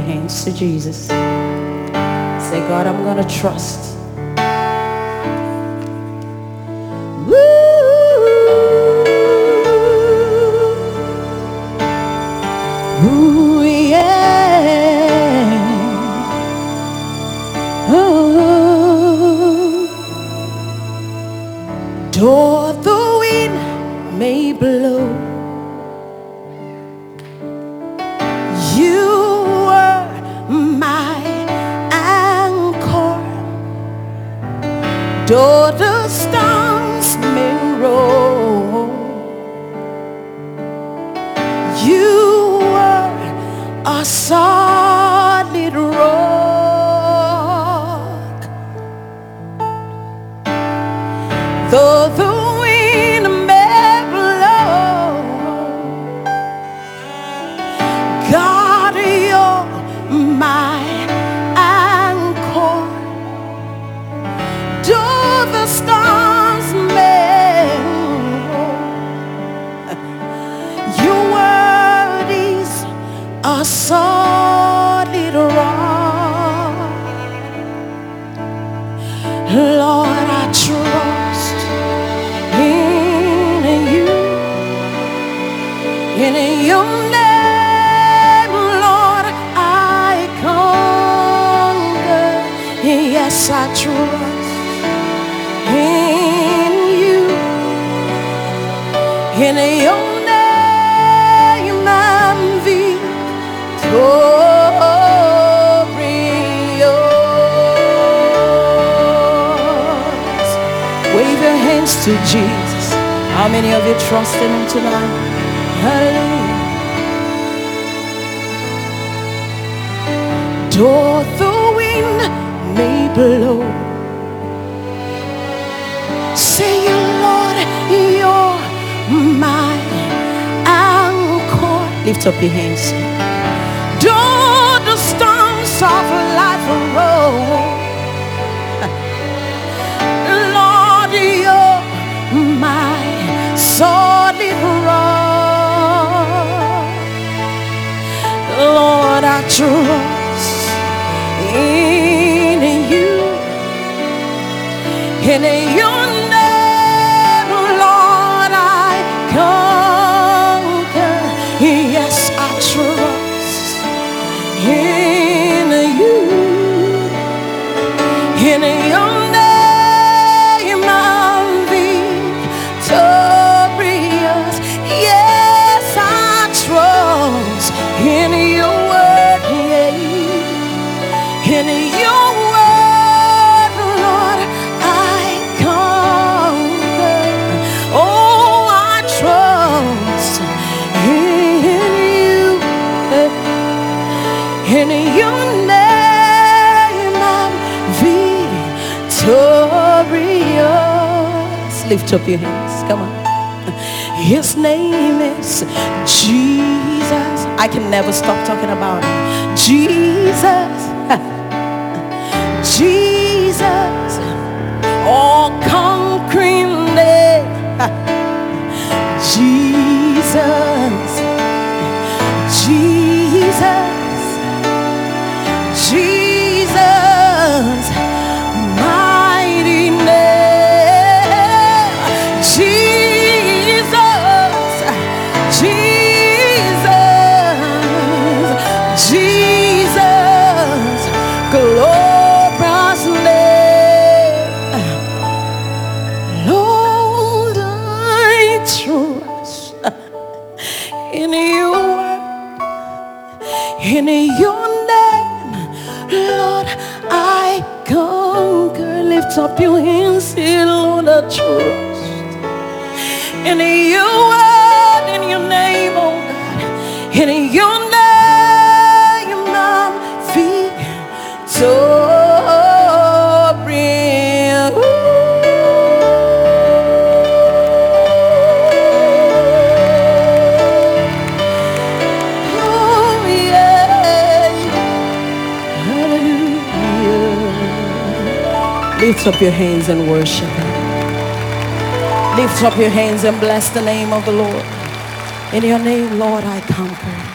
your hands to Jesus. Say, God, I'm going to trust. Ooh, yeah. Oh. Though the wind may blow, Storms may roll, you were a solid rock. Though the a solid rock. Lord, I trust in you. In your name, Lord, I conquer. Yes, I trust in you. In your victorious. Wave your hands to Jesus. How many of you trust in him tonight? Hallelujah. Though the wind may blow, say Lord, you're my anchor. Lift up your hands. I trust in you. In your name, Lord, I conquer. Yes, I trust in you. In your Lift up your hands. Come on. His name is Jesus. I can never stop talking about him. Jesus. Jesus. In your name, Lord, I conquer. Lift up your hands, Lord, I trust. Lift up your hands and worship Him. Lift up your hands and bless the name of the Lord. In your name, Lord, I conquer.